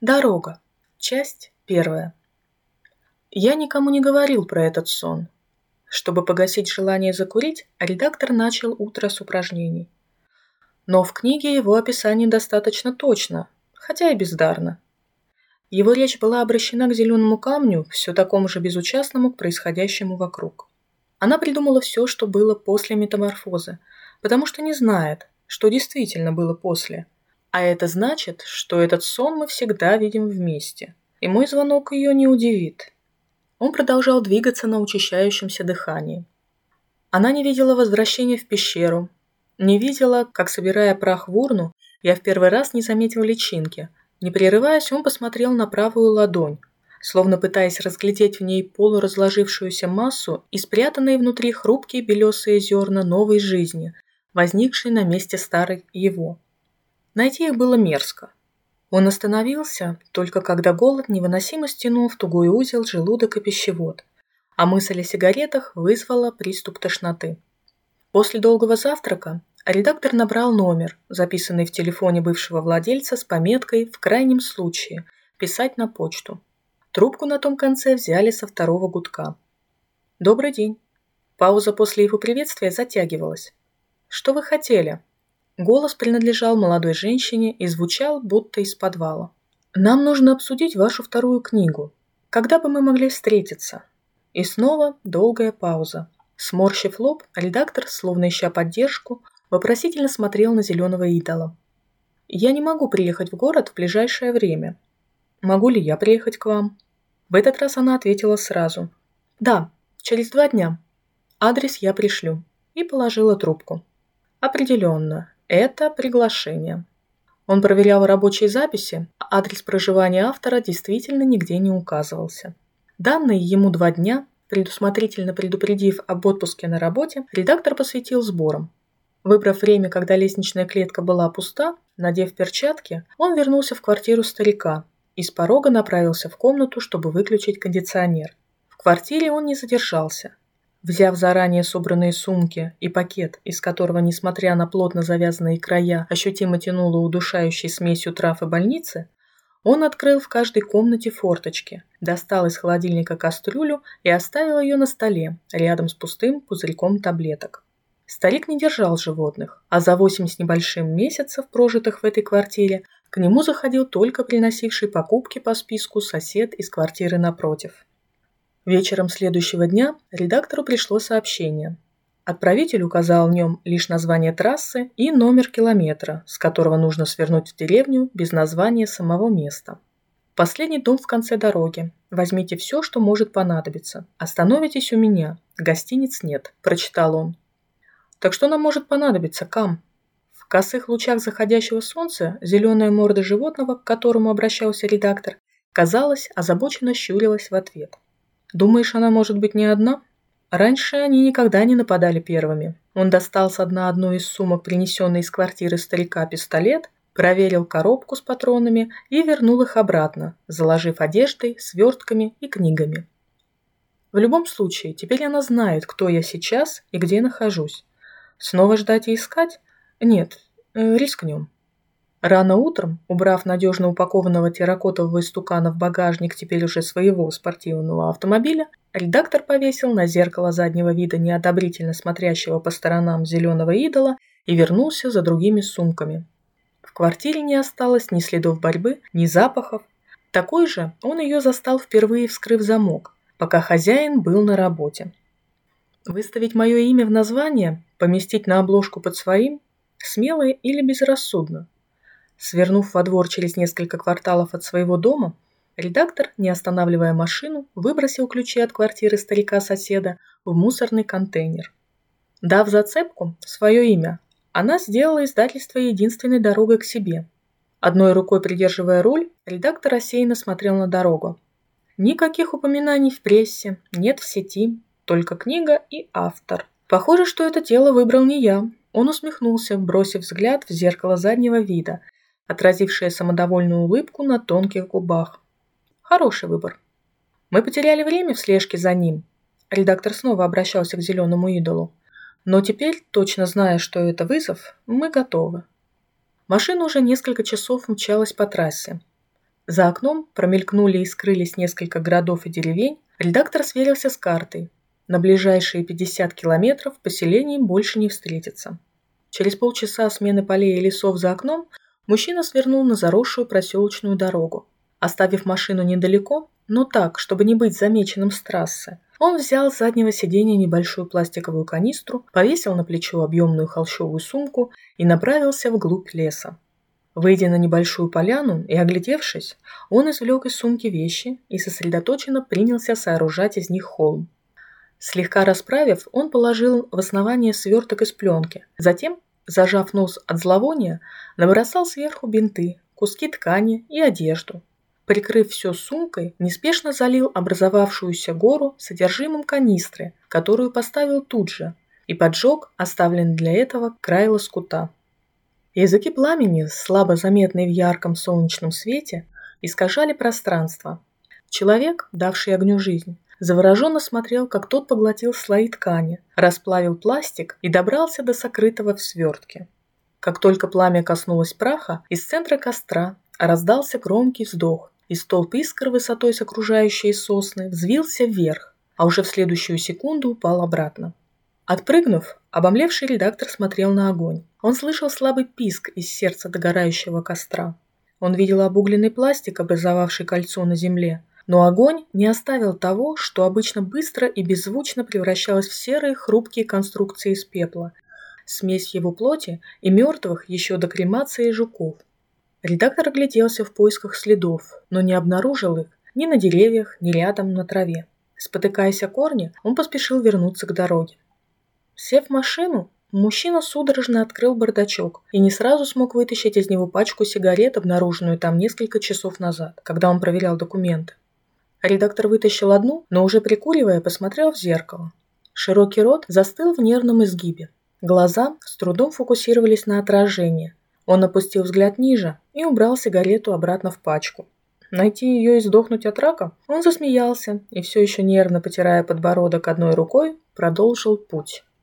Дорога. Часть первая. Я никому не говорил про этот сон. Чтобы погасить желание закурить, редактор начал утро с упражнений. Но в книге его описание достаточно точно, хотя и бездарно. Его речь была обращена к зеленому камню, все такому же безучастному к происходящему вокруг. Она придумала все, что было после метаморфозы, потому что не знает, что действительно было после – а это значит, что этот сон мы всегда видим вместе. И мой звонок ее не удивит. Он продолжал двигаться на учащающемся дыхании. Она не видела возвращения в пещеру, не видела, как, собирая прах в урну, я в первый раз не заметил личинки. Не прерываясь, он посмотрел на правую ладонь, словно пытаясь разглядеть в ней полуразложившуюся массу и спрятанные внутри хрупкие белесые зерна новой жизни, возникшей на месте старой его. Найти их было мерзко. Он остановился, только когда голод невыносимо стянул в тугой узел желудок и пищевод, а мысль о сигаретах вызвала приступ тошноты. После долгого завтрака редактор набрал номер, записанный в телефоне бывшего владельца с пометкой «В крайнем случае» писать на почту. Трубку на том конце взяли со второго гудка. «Добрый день». Пауза после его приветствия затягивалась. «Что вы хотели?» Голос принадлежал молодой женщине и звучал будто из подвала. «Нам нужно обсудить вашу вторую книгу. Когда бы мы могли встретиться?» И снова долгая пауза. Сморщив лоб, редактор, словно ища поддержку, вопросительно смотрел на зеленого идола. «Я не могу приехать в город в ближайшее время. Могу ли я приехать к вам?» В этот раз она ответила сразу. «Да, через два дня. Адрес я пришлю». И положила трубку. «Определенно, это приглашение. Он проверял рабочие записи, а адрес проживания автора действительно нигде не указывался. Данные ему два дня, предусмотрительно предупредив об отпуске на работе, редактор посвятил сборам. Выбрав время, когда лестничная клетка была пуста, надев перчатки, он вернулся в квартиру старика и с порога направился в комнату, чтобы выключить кондиционер. В квартире он не задержался. Взяв заранее собранные сумки и пакет, из которого, несмотря на плотно завязанные края, ощутимо тянуло удушающей смесью трав и больницы, он открыл в каждой комнате форточки, достал из холодильника кастрюлю и оставил ее на столе, рядом с пустым пузырьком таблеток. Старик не держал животных, а за восемь с небольшим месяцев, прожитых в этой квартире, к нему заходил только приносивший покупки по списку сосед из квартиры напротив. Вечером следующего дня редактору пришло сообщение. Отправитель указал в нем лишь название трассы и номер километра, с которого нужно свернуть в деревню без названия самого места. Последний дом в конце дороги. Возьмите все, что может понадобиться. Остановитесь у меня. Гостиниц нет, прочитал он. Так что нам может понадобиться, Кам? В косых лучах заходящего солнца зеленая морда животного, к которому обращался редактор, казалось, озабоченно щурилась в ответ. Думаешь, она может быть не одна? Раньше они никогда не нападали первыми. Он достал с дна одну из сумок, принесенной из квартиры старика, пистолет, проверил коробку с патронами и вернул их обратно, заложив одеждой, свертками и книгами. В любом случае, теперь она знает, кто я сейчас и где нахожусь. Снова ждать и искать? Нет, э, рискнем. Рано утром, убрав надежно упакованного терракотового истукана в багажник теперь уже своего спортивного автомобиля, редактор повесил на зеркало заднего вида неодобрительно смотрящего по сторонам зеленого идола и вернулся за другими сумками. В квартире не осталось ни следов борьбы, ни запахов. Такой же он ее застал впервые, вскрыв замок, пока хозяин был на работе. Выставить мое имя в название, поместить на обложку под своим – смело или безрассудно – Свернув во двор через несколько кварталов от своего дома, редактор, не останавливая машину, выбросил ключи от квартиры старика-соседа в мусорный контейнер. Дав зацепку, свое имя, она сделала издательство единственной дорогой к себе. Одной рукой придерживая руль, редактор рассеянно смотрел на дорогу. Никаких упоминаний в прессе, нет в сети, только книга и автор. Похоже, что это дело выбрал не я. Он усмехнулся, бросив взгляд в зеркало заднего вида – отразившая самодовольную улыбку на тонких губах. Хороший выбор. Мы потеряли время в слежке за ним. Редактор снова обращался к зеленому идолу. Но теперь, точно зная, что это вызов, мы готовы. Машина уже несколько часов мчалась по трассе. За окном промелькнули и скрылись несколько городов и деревень. Редактор сверился с картой. На ближайшие 50 километров поселений больше не встретится. Через полчаса смены полей и лесов за окном мужчина свернул на заросшую проселочную дорогу. Оставив машину недалеко, но так, чтобы не быть замеченным с трассы, он взял с заднего сиденья небольшую пластиковую канистру, повесил на плечо объемную холщовую сумку и направился вглубь леса. Выйдя на небольшую поляну и оглядевшись, он извлек из сумки вещи и сосредоточенно принялся сооружать из них холм. Слегка расправив, он положил в основание сверток из пленки. Затем, зажав нос от зловония, набросал сверху бинты, куски ткани и одежду, Прикрыв все сумкой, неспешно залил образовавшуюся гору содержимым канистры, которую поставил тут же, и поджег оставленный для этого край лоскута. Языки пламени, слабо заметные в ярком солнечном свете, искажали пространство. Человек, давший огню жизнь, завороженно смотрел, как тот поглотил слои ткани, расплавил пластик и добрался до сокрытого в свертке. Как только пламя коснулось праха, из центра костра раздался громкий вздох, и столб искр высотой с окружающей сосны взвился вверх, а уже в следующую секунду упал обратно. Отпрыгнув, обомлевший редактор смотрел на огонь. Он слышал слабый писк из сердца догорающего костра. Он видел обугленный пластик, образовавший кольцо на земле, но огонь не оставил того, что обычно быстро и беззвучно превращалось в серые хрупкие конструкции из пепла, смесь его плоти и мертвых еще до кремации жуков. Редактор огляделся в поисках следов, но не обнаружил их ни на деревьях, ни рядом на траве. Спотыкаясь о корни, он поспешил вернуться к дороге. Сев в машину, мужчина судорожно открыл бардачок и не сразу смог вытащить из него пачку сигарет, обнаруженную там несколько часов назад, когда он проверял документы. Редактор вытащил одну, но уже прикуривая, посмотрел в зеркало. Широкий рот застыл в нервном изгибе. Глаза с трудом фокусировались на отражении, он опустил взгляд ниже и убрал сигарету обратно в пачку. Найти ее и сдохнуть от рака? Он засмеялся и, все еще нервно потирая подбородок одной рукой, продолжил путь.